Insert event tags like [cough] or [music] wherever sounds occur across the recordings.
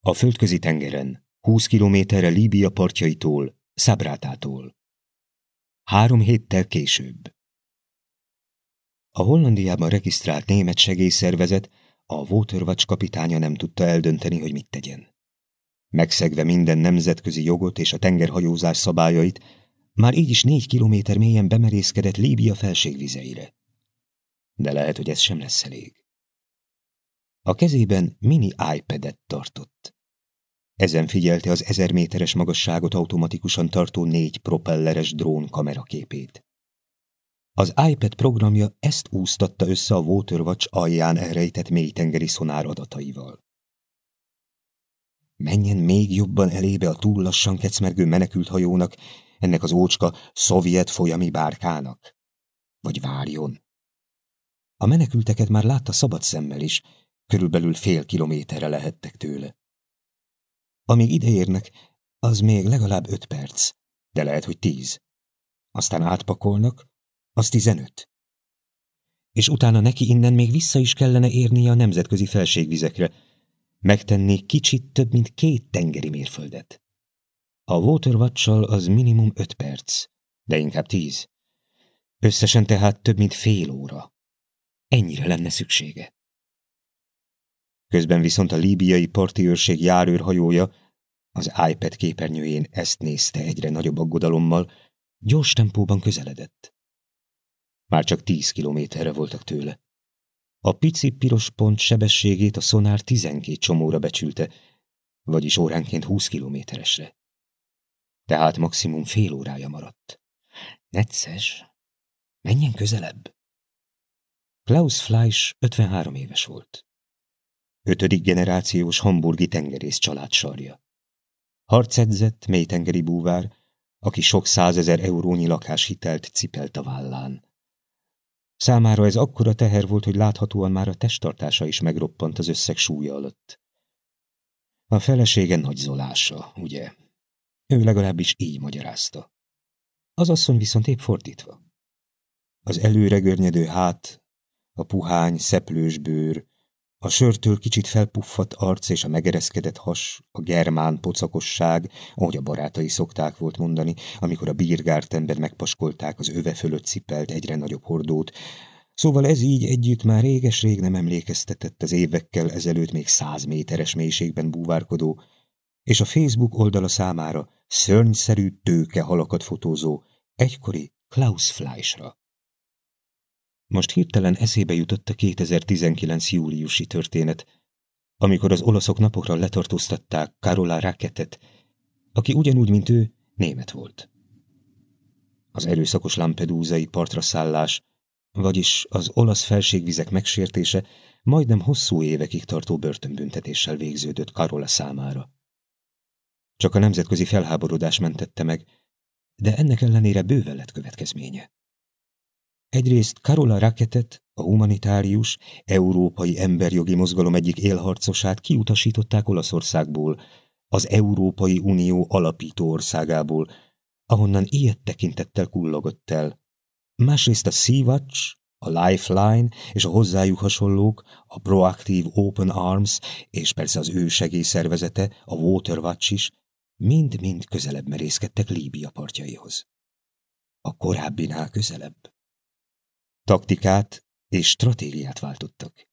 A földközi tengeren, 20 kilométerre Líbia partjaitól, Szabrátától. Három héttel később. A Hollandiában regisztrált német segélyszervezet, a Waterwatch kapitánya nem tudta eldönteni, hogy mit tegyen. Megszegve minden nemzetközi jogot és a tengerhajózás szabályait, már így is négy kilométer mélyen bemerészkedett Líbia felségvizeire. De lehet, hogy ez sem lesz elég. A kezében mini iPad-et tartott. Ezen figyelte az ezer méteres magasságot automatikusan tartó négy propelleres drón kameraképét. Az iPad programja ezt úsztatta össze a Waterwatch alján elrejtett mélytengeri szonár adataival. Menjen még jobban elébe a túl lassan kecmergő menekült hajónak, ennek az ócska szovjet folyami bárkának? Vagy várjon? A menekülteket már látta szabad szemmel is, körülbelül fél kilométerre lehettek tőle. Amíg ideérnek, az még legalább öt perc, de lehet, hogy tíz. Aztán átpakolnak, az tizenöt. És utána neki innen még vissza is kellene érnie a nemzetközi felségvizekre, megtenni kicsit több, mint két tengeri mérföldet. A waterwatch az minimum öt perc, de inkább tíz. Összesen tehát több, mint fél óra. Ennyire lenne szüksége. Közben viszont a líbiai parti őrség járőrhajója, az iPad képernyőjén ezt nézte egyre nagyobb aggodalommal, gyors tempóban közeledett. Már csak tíz kilométerre voltak tőle. A pici piros pont sebességét a szonár tizenkét csomóra becsülte, vagyis óránként húsz kilométeresre. Tehát maximum fél órája maradt. Necces, menjen közelebb. Klaus Fleisch 53 éves volt. Ötödik generációs hamburgi tengerész család sarja. Harcedzett, mélytengeri búvár, aki sok százezer eurónyi lakáshitelt cipelt a vállán. Számára ez akkora teher volt, hogy láthatóan már a testtartása is megroppant az összeg súlya alatt. A felesége nagy zolása, ugye? Ő legalábbis így magyarázta. Az asszony viszont épp fordítva. Az előre görnyedő hát, a puhány, szeplős bőr, a sörtől kicsit felpuffadt arc és a megereszkedett has, a germán pocakosság, ahogy a barátai szokták volt mondani, amikor a bírgártemben megpaskolták az öve fölött cipelt egyre nagyobb hordót, Szóval ez így együtt már réges-rég nem emlékeztetett az évekkel ezelőtt még száz méteres mélységben búvárkodó, és a Facebook oldala számára szörnyszerű tőke halakat fotózó egykori Klaus Fleischra. Most hirtelen eszébe jutott a 2019. júliusi történet, amikor az olaszok napokra letartóztatták Karola Raketet, aki ugyanúgy, mint ő, német volt. Az erőszakos lampedúzai partra szállás, vagyis az olasz felségvizek megsértése majdnem hosszú évekig tartó börtönbüntetéssel végződött Karola számára. Csak a nemzetközi felháborodás mentette meg, de ennek ellenére bőven lett következménye. Egyrészt Karola Raketet, a humanitárius, európai emberjogi mozgalom egyik élharcosát kiutasították Olaszországból, az Európai Unió alapító országából, ahonnan ilyet tekintettel kullogott el. Másrészt a Sea-Watch, a Lifeline és a hozzájuk hasonlók, a Proactive Open Arms és persze az ő segélyszervezete, a Waterwatch is, mind-mind közelebb merészkedtek Líbia partjaihoz. A korábbinál közelebb. Taktikát és stratégiát váltottak.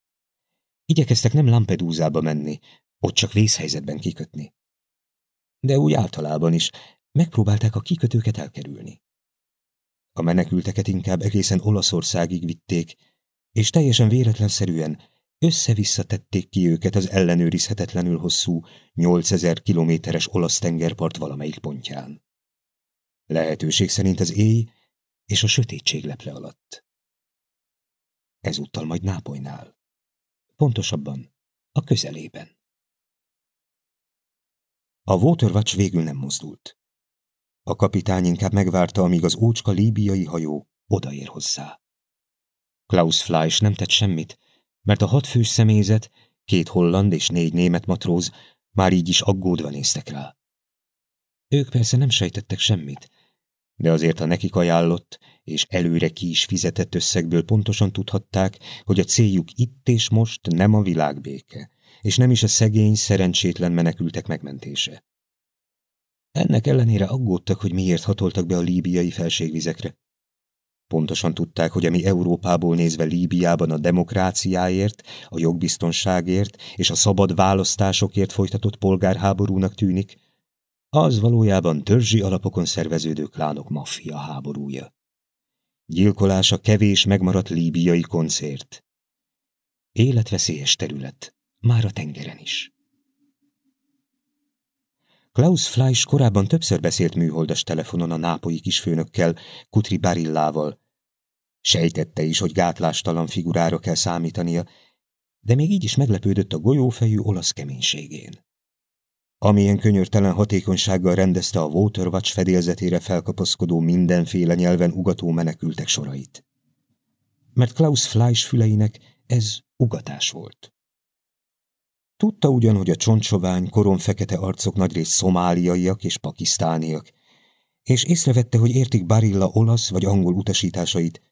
Igyekeztek nem Lampedusába menni, ott csak vészhelyzetben kikötni. De úgy általában is megpróbálták a kikötőket elkerülni. A menekülteket inkább egészen Olaszországig vitték, és teljesen véletlenszerűen össze-vissza tették ki őket az ellenőrizhetetlenül hosszú 8000 kilométeres olasz tengerpart valamelyik pontján. Lehetőség szerint az éj és a sötétség leple alatt ezúttal majd Nápolynál. Pontosabban a közelében. A Waterwatch végül nem mozdult. A kapitány inkább megvárta, amíg az ócska líbiai hajó odaér hozzá. Klaus Fleisch nem tett semmit, mert a hat fős személyzet, két holland és négy német matróz már így is aggódva néztek rá. Ők persze nem sejtettek semmit, de azért a nekik ajánlott és előre ki is fizetett összegből pontosan tudhatták, hogy a céljuk itt és most nem a világbéke, és nem is a szegény, szerencsétlen menekültek megmentése. Ennek ellenére aggódtak, hogy miért hatoltak be a líbiai felségvizekre. Pontosan tudták, hogy ami Európából nézve Líbiában a demokráciáért, a jogbiztonságért és a szabad választásokért folytatott polgárháborúnak tűnik, az valójában törzsi alapokon szerveződő klánok maffia háborúja. Gyilkolása kevés megmaradt líbiai koncert. Életveszélyes terület, már a tengeren is. Klaus Fleisch korábban többször beszélt műholdas telefonon a nápolyi kisfőnökkel, Kutri Barillával. Sejtette is, hogy gátlástalan figurára kell számítania, de még így is meglepődött a golyófejű olasz keménységén. Amilyen könyörtelen hatékonysággal rendezte a Waterwatch fedélzetére felkapaszkodó mindenféle nyelven ugató menekültek sorait. Mert Klaus Fleisch füleinek ez ugatás volt. Tudta ugyan, hogy a csontsovány, korom fekete arcok nagyrészt szomáliaiak és pakisztániak, és észrevette, hogy értik Barilla olasz vagy angol utasításait,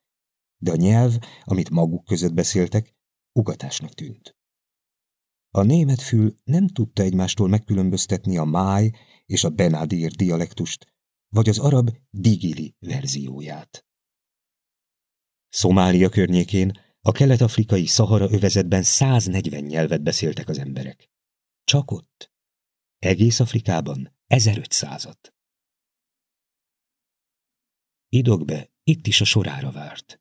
de a nyelv, amit maguk között beszéltek, ugatásnak tűnt. A német fül nem tudta egymástól megkülönböztetni a máj és a benadir dialektust, vagy az arab digili verzióját. Szomália környékén a kelet-afrikai Szahara övezetben 140 nyelvet beszéltek az emberek. Csak ott. Egész Afrikában 1500-at. Idogbe itt is a sorára várt.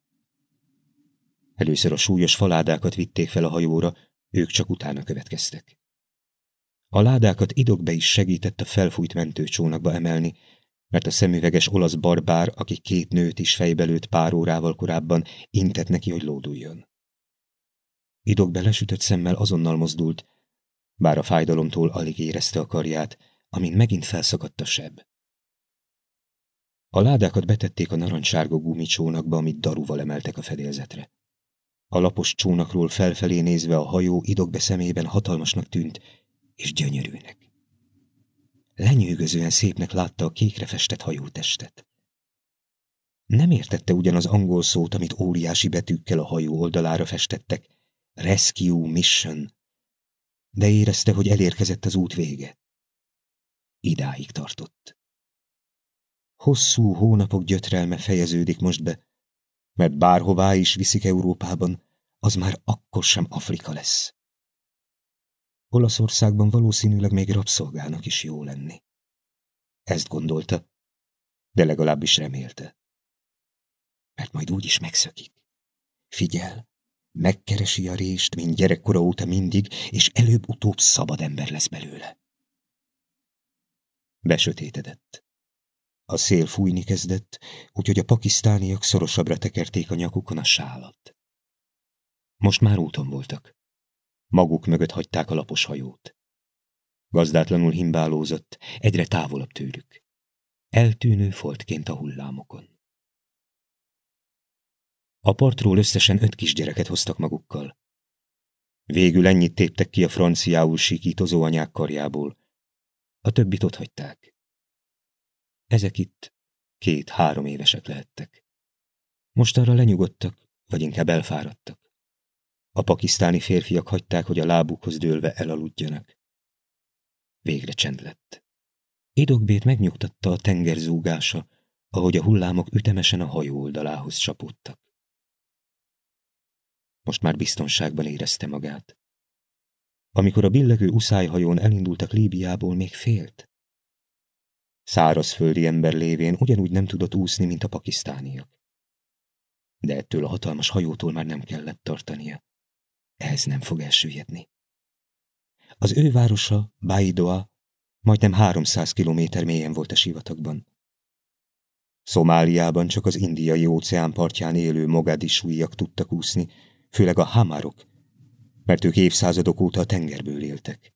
Először a súlyos faládákat vitték fel a hajóra, ők csak utána következtek. A ládákat idogbe is segített a felfújt mentőcsónakba emelni, mert a szemüveges olasz barbár, aki két nőt is fejbelőtt pár órával korábban, intett neki, hogy lóduljon. Idog belesütött szemmel azonnal mozdult, bár a fájdalomtól alig érezte a karját, amin megint felszakadt a seb. A ládákat betették a narancssárga gumicsónakba, amit daruval emeltek a fedélzetre. A lapos csónakról felfelé nézve a hajó idogbe szemében hatalmasnak tűnt, és gyönyörűnek. Lenyűgözően szépnek látta a kékre festett hajótestet. Nem értette ugyan az angol szót, amit óriási betűkkel a hajó oldalára festettek, Rescue Mission, de érezte, hogy elérkezett az út vége. Idáig tartott. Hosszú hónapok gyötrelme fejeződik most be, mert bárhová is viszik Európában, az már akkor sem Afrika lesz. Olaszországban valószínűleg még rabszolgának is jó lenni. Ezt gondolta, de legalábbis remélte. Mert majd úgy is megszökik. Figyel, megkeresi a rést, mint gyerekkora óta mindig, és előbb-utóbb szabad ember lesz belőle. Besötétedett. A szél fújni kezdett, úgyhogy a pakisztániak szorosabbra tekerték a nyakukon a sálat. Most már úton voltak. Maguk mögött hagyták a lapos hajót. Gazdátlanul himbálózott, egyre távolabb tőlük. Eltűnő foltként a hullámokon. A partról összesen öt kisgyereket hoztak magukkal. Végül ennyit téptek ki a franciául sikítozó anyák karjából. A többit ott hagyták. Ezek itt két-három évesek lehettek. Most arra lenyugodtak, vagy inkább elfáradtak. A pakisztáni férfiak hagyták, hogy a lábukhoz dőlve elaludjanak. Végre csend lett. Idogbét megnyugtatta a tenger zúgása, ahogy a hullámok ütemesen a hajó oldalához csapódtak. Most már biztonságban érezte magát. Amikor a billegő uszályhajón elindultak Líbiából, még félt. Szárazföldi ember lévén ugyanúgy nem tudott úszni, mint a pakisztániak. De ettől a hatalmas hajótól már nem kellett tartania. Ehhez nem fog elsüllyedni. Az ő városa, Baidoa, majdnem 300 kilométer mélyen volt a sivatagban. Szomáliában csak az indiai óceán partján élő mogadisúiak tudtak úszni, főleg a hamárok, mert ők évszázadok óta a tengerből éltek.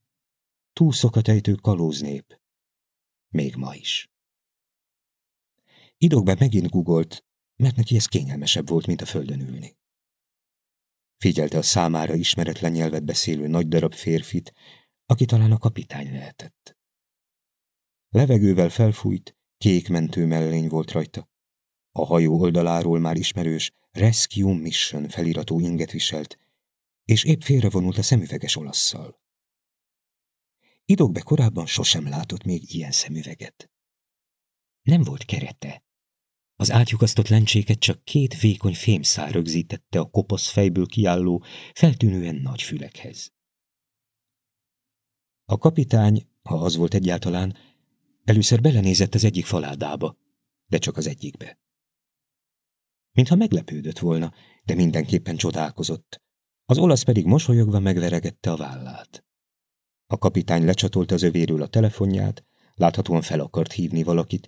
Túlszokat ejtő kalóznép. Még ma is. Idogbe megint gugolt, mert neki ez kényelmesebb volt, mint a földön ülni. Figyelte a számára ismeretlen nyelvet beszélő nagy darab férfit, aki talán a kapitány lehetett. Levegővel felfújt, kék mentő mellény volt rajta. A hajó oldaláról már ismerős Rescue Mission feliratú inget viselt, és épp félrevonult a szemüveges olasszal. Idogbe korábban sosem látott még ilyen szemüveget. Nem volt kerete. Az átjukasztott lencséket csak két vékony fémszál rögzítette a kopasz fejből kiálló, feltűnően nagy fülekhez. A kapitány, ha az volt egyáltalán, először belenézett az egyik faládába, de csak az egyikbe. Mintha meglepődött volna, de mindenképpen csodálkozott. Az olasz pedig mosolyogva megveregette a vállát. A kapitány lecsatolta az övéről a telefonját, láthatóan fel akart hívni valakit,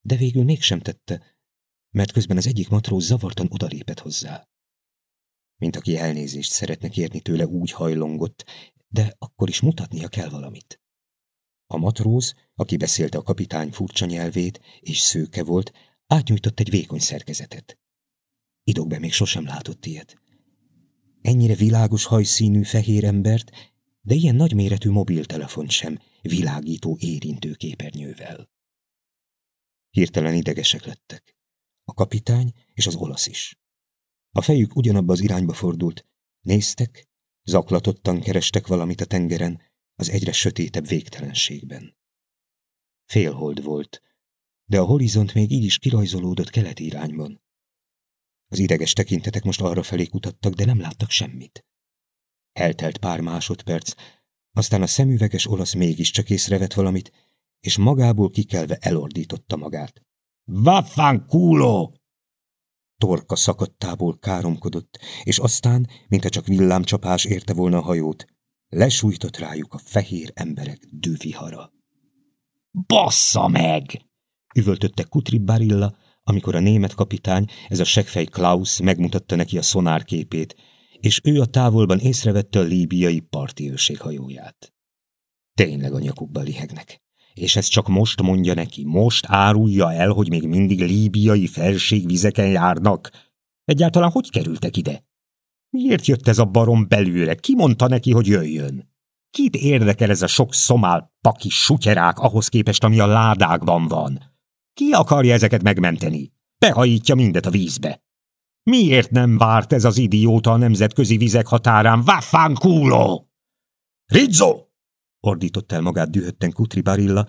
de végül mégsem tette, mert közben az egyik matróz zavartan odalépett hozzá. Mint aki elnézést szeretne kérni tőle, úgy hajlongott, de akkor is mutatnia kell valamit. A matróz, aki beszélte a kapitány furcsa nyelvét, és szőke volt, átnyújtott egy vékony szerkezetet. Idogbe még sosem látott ilyet. Ennyire világos hajszínű fehér embert, de ilyen nagyméretű mobiltelefont sem, világító érintőképernyővel. Hirtelen idegesek lettek. A kapitány és az olasz is. A fejük ugyanabba az irányba fordult. Néztek, zaklatottan kerestek valamit a tengeren, az egyre sötétebb végtelenségben. Félhold volt, de a horizont még így is kirajzolódott keleti irányban. Az ideges tekintetek most arra felé kutattak, de nem láttak semmit. Eltelt pár másodperc, aztán a szemüveges olasz mégiscsak észrevett valamit, és magából kikelve elordította magát. Vaffanculo! Torka szakadtából káromkodott, és aztán, mintha csak villámcsapás érte volna a hajót, lesújtott rájuk a fehér emberek dővihara. Bassza meg! üvöltötte Kutri Barilla, amikor a német kapitány, ez a segfej Klaus megmutatta neki a szonárképét, és ő a távolban észrevette a líbiai parti hajóját. Tényleg a nyakukba lihegnek. És ez csak most mondja neki, most árulja el, hogy még mindig líbiai felségvizeken járnak. Egyáltalán hogy kerültek ide? Miért jött ez a barom belőle? Ki mondta neki, hogy jöjjön? Kit érdekel ez a sok szomál paki sutyerák ahhoz képest, ami a ládákban van? Ki akarja ezeket megmenteni? Behajítja mindet a vízbe. Miért nem várt ez az idióta a nemzetközi vizek határán? Vaffanculo! Rizzo! ordított el magát dühötten Kutri Barilla,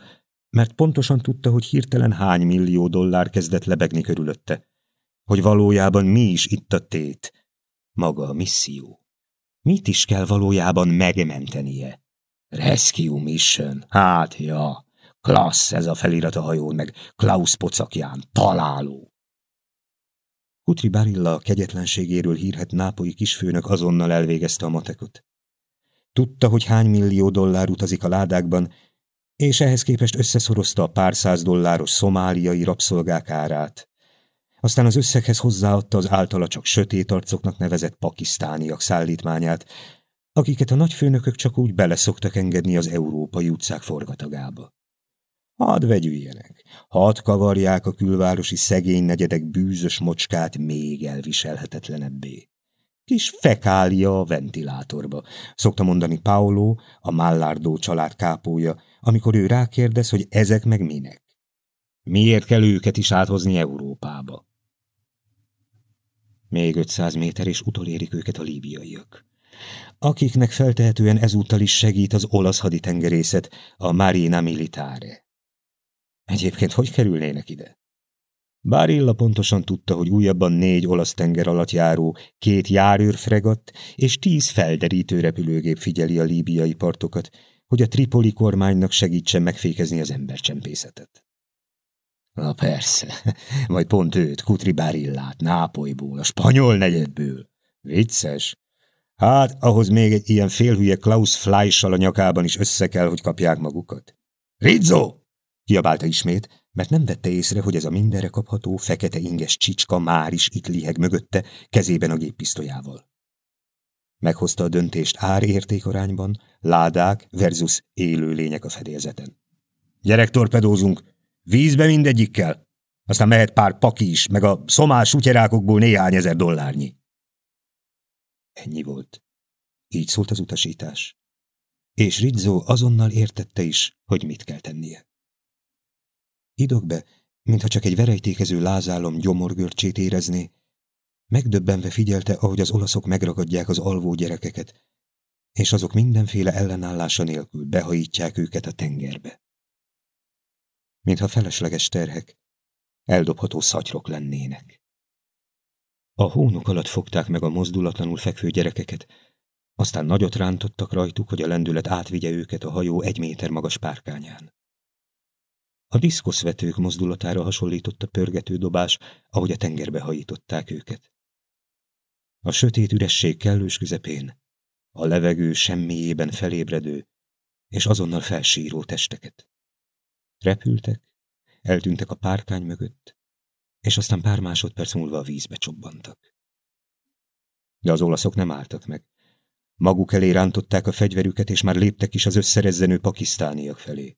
mert pontosan tudta, hogy hirtelen hány millió dollár kezdett lebegni körülötte. Hogy valójában mi is itt a tét. Maga a misszió. Mit is kell valójában megmentenie? Rescue Mission. Hát, ja. Klassz ez a felirat a hajón, meg Klaus pocakján. Találó. Kutri Barilla kegyetlenségéről hírhet nápolyi kisfőnök azonnal elvégezte a matekot. Tudta, hogy hány millió dollár utazik a ládákban, és ehhez képest összeszorozta a pár száz dolláros szomáliai rabszolgák árát. Aztán az összeghez hozzáadta az általa csak sötét arcoknak nevezett pakisztániak szállítmányát, akiket a nagyfőnökök csak úgy beleszoktak engedni az európai utcák forgatagába. Hadd vegyüljenek, hadd kavarják a külvárosi szegény negyedek bűzös mocskát még elviselhetetlenebbé. Kis fekália a ventilátorba, szokta mondani Paolo, a Mallardo család kápója, amikor ő rákérdez, hogy ezek meg minek. Miért kell őket is áthozni Európába? Még 500 méter és utolérik őket a líbiaiak akiknek feltehetően ezúttal is segít az olasz haditengerészet, a Marina Militare. Egyébként hogy kerülnének ide? Bárilla pontosan tudta, hogy újabban négy olasz tenger alatt járó, két járőrfregatt és tíz felderítő repülőgép figyeli a líbiai partokat, hogy a tripoli kormánynak segítsen megfékezni az embercsempészetet. Na persze, [laughs] majd pont őt, Kutri Bárillát, Nápolyból, a spanyol negyedből. Vicces. Hát, ahhoz még egy ilyen félhülye Klaus Fleischal a nyakában is össze kell, hogy kapják magukat. Rizzo! Kiabálta ismét, mert nem vette észre, hogy ez a mindenre kapható, fekete inges csicska már is itt liheg mögötte, kezében a géppisztolyával. Meghozta a döntést árértékarányban, ládák versus élő lények a fedélzeten. Gyerek torpedózunk, vízbe mindegyikkel, aztán mehet pár paki is, meg a szomás sutyerákokból néhány ezer dollárnyi. Ennyi volt. Így szólt az utasítás. És Rizzo azonnal értette is, hogy mit kell tennie. Idogbe, mintha csak egy verejtékező lázálom gyomorgörcsét érezné, megdöbbenve figyelte, ahogy az olaszok megragadják az alvó gyerekeket, és azok mindenféle ellenállása nélkül behajítják őket a tengerbe. Mintha felesleges terhek, eldobható szatyrok lennének. A hónok alatt fogták meg a mozdulatlanul fekvő gyerekeket, aztán nagyot rántottak rajtuk, hogy a lendület átvigye őket a hajó egy méter magas párkányán. A diszkoszvetők mozdulatára hasonlított a pörgető dobás, ahogy a tengerbe hajították őket. A sötét üresség kellős közepén, a levegő semmiében felébredő és azonnal felsíró testeket. Repültek, eltűntek a párkány mögött, és aztán pár másodperc múlva a vízbe csobbantak. De az olaszok nem álltak meg. Maguk elé rántották a fegyverüket, és már léptek is az összerezzenő pakisztániak felé.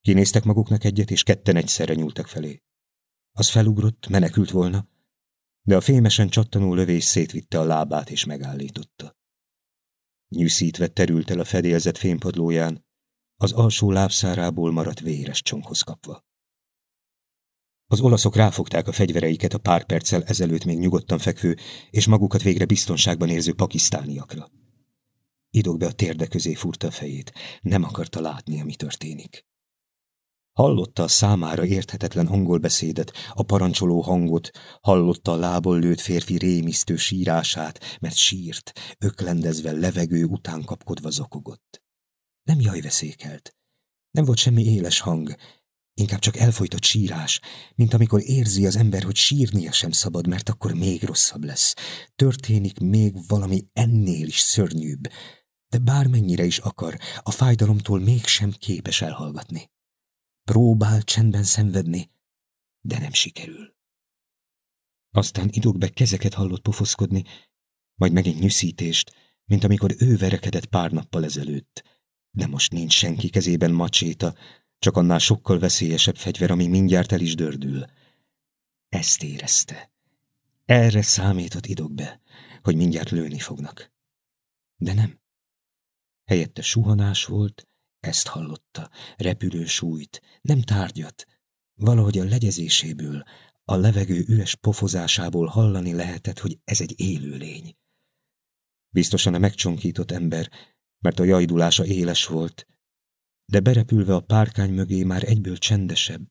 Kinéztek maguknak egyet, és ketten egyszerre nyúltak felé. Az felugrott, menekült volna, de a fémesen csattanó lövés szétvitte a lábát és megállította. Nyűszítve terült el a fedélzet fémpadlóján, az alsó lábszárából maradt véres csonkhoz kapva. Az olaszok ráfogták a fegyvereiket a pár perccel ezelőtt még nyugodtan fekvő és magukat végre biztonságban érző pakisztániakra. Idog be a térde közé furta a fejét, nem akarta látni, ami történik. Hallotta a számára érthetetlen angol beszédet, a parancsoló hangot, hallotta a lából lőtt férfi rémisztő sírását, mert sírt, öklendezve levegő után kapkodva zokogott. Nem jaj veszékelt. Nem volt semmi éles hang, inkább csak elfolytott sírás, mint amikor érzi az ember, hogy sírnia sem szabad, mert akkor még rosszabb lesz. Történik még valami ennél is szörnyűbb, de bármennyire is akar, a fájdalomtól mégsem képes elhallgatni. Próbál csendben szenvedni, de nem sikerül. Aztán idogbe kezeket hallott pofoszkodni, majd megint nyűszítést, mint amikor ő verekedett pár nappal ezelőtt. De most nincs senki kezében macséta, csak annál sokkal veszélyesebb fegyver, ami mindjárt el is dördül. Ezt érezte. Erre számított idogbe, hogy mindjárt lőni fognak. De nem. Helyette suhanás volt, ezt hallotta, repülő súlyt, nem tárgyat. Valahogy a legyezéséből, a levegő üres pofozásából hallani lehetett, hogy ez egy élőlény. Biztosan a megcsonkított ember, mert a jajdulása éles volt, de berepülve a párkány mögé már egyből csendesebb,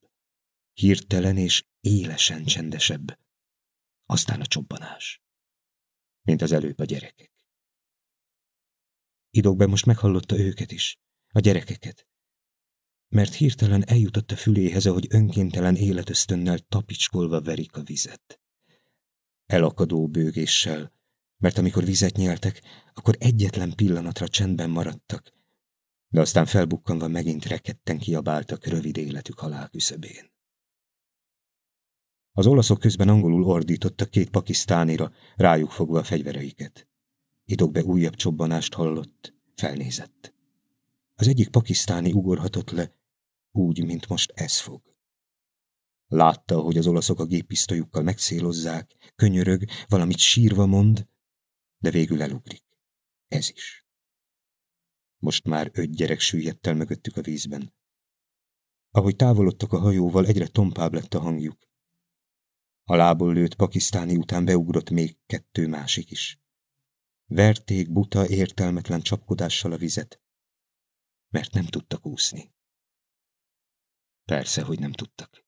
hirtelen és élesen csendesebb. Aztán a csobbanás, mint az előbb a gyerekek. Idogbe most meghallotta őket is, a gyerekeket. Mert hirtelen eljutott a füléhez, ahogy önkéntelen életösztönnel tapicskolva verik a vizet. Elakadó bőgéssel, mert amikor vizet nyeltek, akkor egyetlen pillanatra csendben maradtak, de aztán felbukkanva megint rekedten kiabáltak rövid életük halál küszöbén. Az olaszok közben angolul ordítottak két pakisztánira, rájuk fogva a fegyvereiket. Idogbe újabb csobbanást hallott, felnézett. Az egyik pakisztáni ugorhatott le, úgy, mint most ez fog. Látta, hogy az olaszok a géppisztolyukkal megszélozzák, könyörög, valamit sírva mond, de végül elugrik. Ez is. Most már öt gyerek süllyedt el mögöttük a vízben. Ahogy távolodtak a hajóval, egyre tompább lett a hangjuk. A lából lőtt pakisztáni után beugrott még kettő másik is. Verték buta, értelmetlen csapkodással a vizet, mert nem tudtak úszni. Persze, hogy nem tudtak.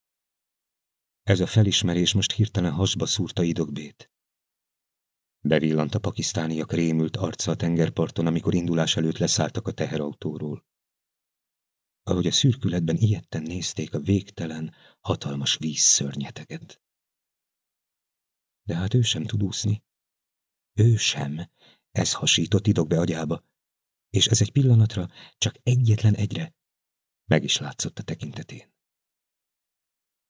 Ez a felismerés most hirtelen hasba szúrta idogbét. Bevillant a pakisztániak rémült arca a tengerparton, amikor indulás előtt leszálltak a teherautóról. Ahogy a szürkületben ilyetten nézték a végtelen, hatalmas vízszörnyeteget. De hát ő sem tud úszni. Ő sem. Ez hasított idogbe agyába, és ez egy pillanatra, csak egyetlen egyre meg is látszott a tekintetén.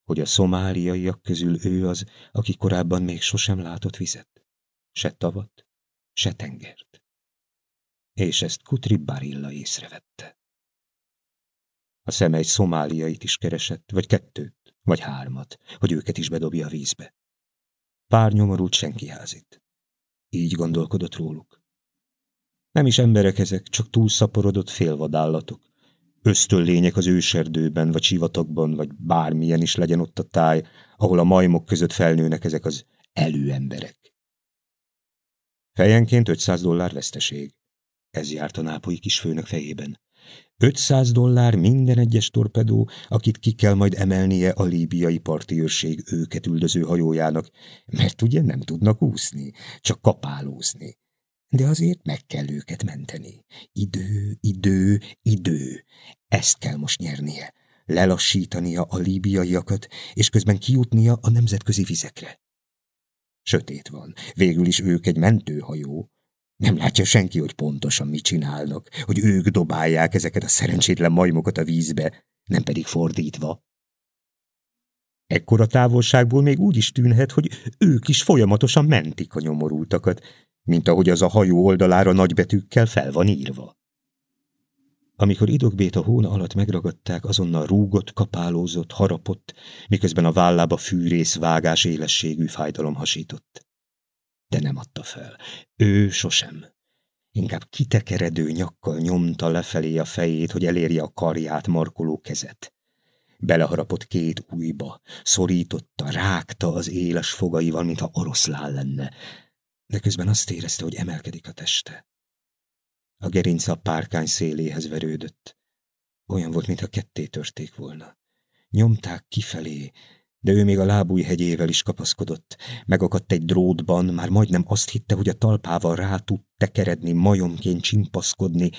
Hogy a szomáliaiak közül ő az, aki korábban még sosem látott vizet, se tavat, se tengert. És ezt Kutri Barilla észrevette. A szeme egy szomáliait is keresett, vagy kettőt, vagy hármat, hogy őket is bedobja a vízbe. Pár nyomorult senki házit. Így gondolkodott róluk. Nem is emberek ezek, csak túlszaporodott félvadállatok. Ösztön lények az őserdőben, vagy sivatagban, vagy bármilyen is legyen ott a táj, ahol a majmok között felnőnek ezek az előemberek. Fejenként 500 dollár veszteség. Ez járt a nápolyi kisfőnök fejében. 500 dollár minden egyes torpedó, akit ki kell majd emelnie a líbiai parti őket üldöző hajójának, mert ugye nem tudnak úszni, csak kapálózni. De azért meg kell őket menteni. Idő, idő, idő. Ezt kell most nyernie. Lelassítania a líbiaiakat, és közben kijutnia a nemzetközi vizekre. Sötét van. Végül is ők egy mentőhajó. Nem látja senki, hogy pontosan mit csinálnak, hogy ők dobálják ezeket a szerencsétlen majmokat a vízbe, nem pedig fordítva. Ekkora távolságból még úgy is tűnhet, hogy ők is folyamatosan mentik a nyomorultakat, mint ahogy az a hajó oldalára nagybetűkkel fel van írva. Amikor idogbét a hóna alatt megragadták, azonnal rúgott, kapálózott, harapott, miközben a vállába fűrész vágás élességű fájdalom hasított. De nem adta fel. Ő sosem. Inkább kitekeredő nyakkal nyomta lefelé a fejét, hogy elérje a karját markoló kezet. Beleharapott két újba, szorította, rágta az éles fogaival, mintha oroszlán lenne, de közben azt érezte, hogy emelkedik a teste. A gerince a párkány széléhez verődött. Olyan volt, mintha ketté törték volna. Nyomták kifelé, de ő még a lábúj hegyével is kapaszkodott. Megakadt egy drótban, már majdnem azt hitte, hogy a talpával rá tud tekeredni, majomként csimpaszkodni,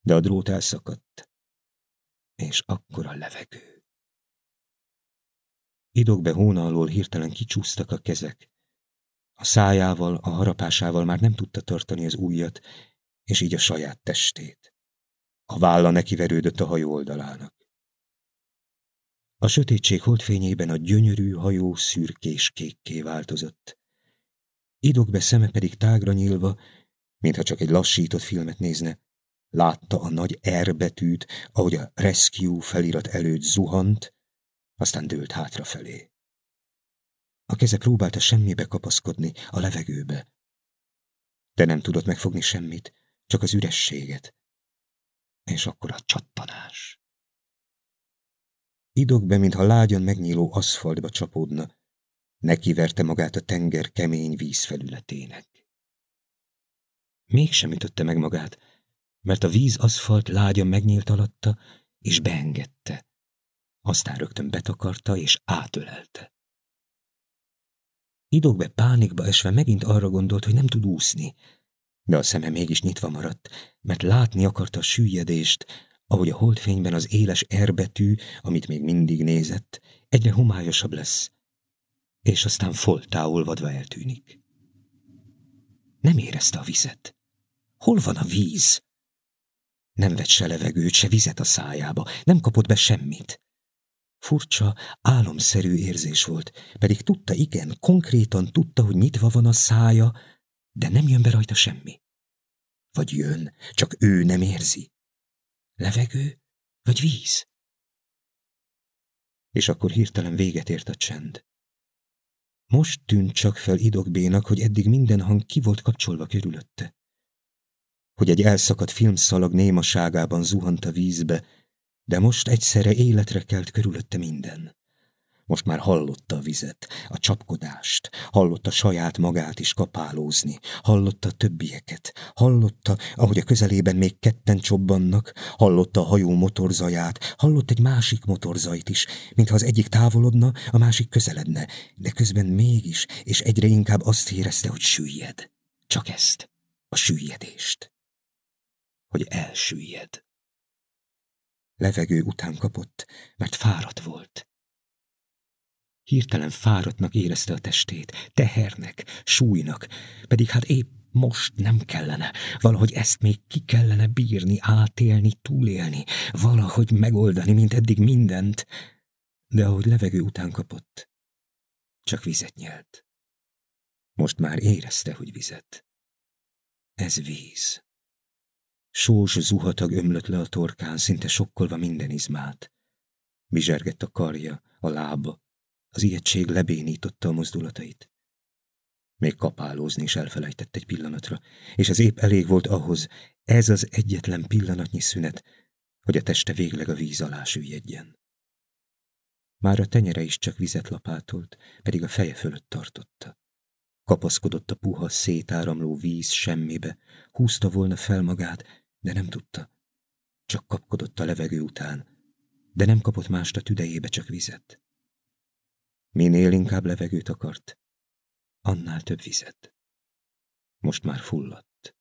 de a drót elszakadt. És akkor a levegő. Idogbe hóna alól hirtelen kicsúsztak a kezek. A szájával, a harapásával már nem tudta tartani az ujjat, és így a saját testét. A válla nekiverődött a hajó oldalának. A sötétség holdfényében a gyönyörű hajó szürkés kékké változott. Idogbe szeme pedig tágra nyílva, mintha csak egy lassított filmet nézne, látta a nagy R betűt, ahogy a Rescue felirat előtt zuhant, aztán dőlt hátrafelé. A keze próbálta semmibe kapaszkodni, a levegőbe. De nem tudott megfogni semmit, csak az ürességet. És akkor a csattanás. Idogbe, mintha lágyan megnyíló aszfaltba csapódna, nekiverte magát a tenger kemény vízfelületének. Mégsem ütötte meg magát, mert a víz aszfalt lágyan megnyílt alatta, és beengedte. Aztán rögtön betakarta és átölelte. Idogbe pánikba esve megint arra gondolt, hogy nem tud úszni, de a szeme mégis nyitva maradt, mert látni akarta a süllyedést, ahogy a holdfényben az éles erbetű, amit még mindig nézett, egyre homályosabb lesz, és aztán foltá olvadva eltűnik. Nem érezte a vizet. Hol van a víz? Nem vett se levegőt, se vizet a szájába, nem kapott be semmit. Furcsa, álomszerű érzés volt, pedig tudta, igen, konkrétan tudta, hogy nyitva van a szája, de nem jön be rajta semmi. Vagy jön, csak ő nem érzi. Levegő, vagy víz? És akkor hirtelen véget ért a csend. Most tűnt csak fel Idogbénak, hogy eddig minden hang ki volt kapcsolva körülötte. Hogy egy elszakadt filmszalag némaságában zuhant a vízbe, de most egyszerre életre kelt körülötte minden. Most már hallotta a vizet, a csapkodást, hallotta saját magát is kapálózni, hallotta a többieket, hallotta, ahogy a közelében még ketten csobbannak, hallotta a hajó motorzaját, hallott egy másik motorzajt is, mintha az egyik távolodna, a másik közeledne, de közben mégis, és egyre inkább azt érezte, hogy süllyed. Csak ezt, a süllyedést. Hogy elsüllyed. Levegő után kapott, mert fáradt volt. Hirtelen fáradtnak érezte a testét, tehernek, súlynak, pedig hát épp most nem kellene. Valahogy ezt még ki kellene bírni, átélni, túlélni, valahogy megoldani, mint eddig mindent. De ahogy levegő után kapott, csak vizet nyelt. Most már érezte, hogy vizet. Ez víz. Sós zuhatag ömlött le a torkán, szinte sokkolva minden izmát. Bizsergett a karja, a lába, az ijegység lebénította a mozdulatait. Még kapálózni is elfelejtett egy pillanatra, és ez épp elég volt ahhoz, ez az egyetlen pillanatnyi szünet, hogy a teste végleg a víz alá süllyedjen. Már a tenyere is csak vizet lapátolt, pedig a feje fölött tartotta. Kapaszkodott a puha, szétáramló víz semmibe, húzta volna fel magát, de nem tudta. Csak kapkodott a levegő után, de nem kapott mást a tüdejébe, csak vizet. Minél inkább levegőt akart, annál több vizet. Most már fulladt.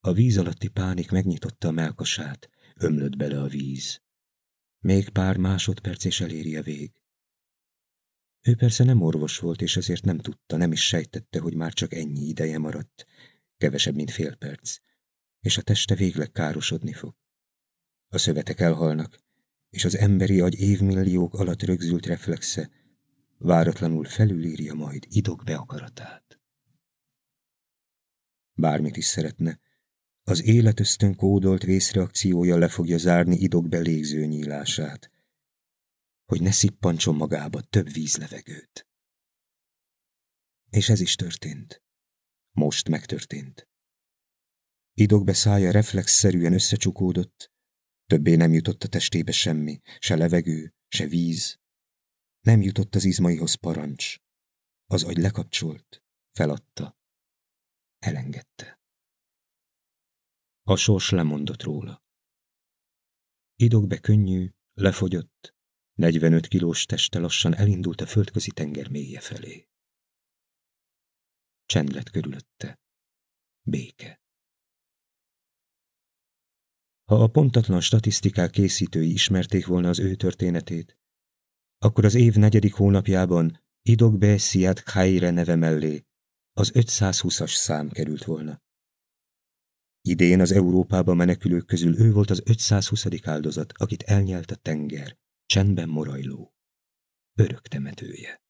A víz alatti pánik megnyitotta a melkasát, ömlött bele a víz. Még pár másodperc és eléri a vég. Ő persze nem orvos volt, és ezért nem tudta, nem is sejtette, hogy már csak ennyi ideje maradt, kevesebb, mint fél perc, és a teste végleg károsodni fog. A szövetek elhalnak, és az emberi agy évmilliók alatt rögzült reflexe váratlanul felülírja majd idog beakaratát. Bármit is szeretne, az életösztön kódolt vészreakciója le fogja zárni idog belégző nyílását, hogy ne szippantson magába több vízlevegőt. És ez is történt. Most megtörtént. Idogbe szája reflexzerűen összecsukódott, többé nem jutott a testébe semmi, se levegő, se víz. Nem jutott az izmaihoz parancs. Az agy lekapcsolt, feladta, elengedte. A sors lemondott róla. Idogbe könnyű, lefogyott, 45 kilós teste lassan elindult a földközi tenger mélye felé. Csend lett körülötte. Béke. Ha a pontatlan statisztikák készítői ismerték volna az ő történetét, akkor az év negyedik hónapjában Idogbe Siad Khaire neve mellé az 520-as szám került volna. Idén az Európába menekülők közül ő volt az 520. áldozat, akit elnyelt a tenger, csendben morajló, örök temetője.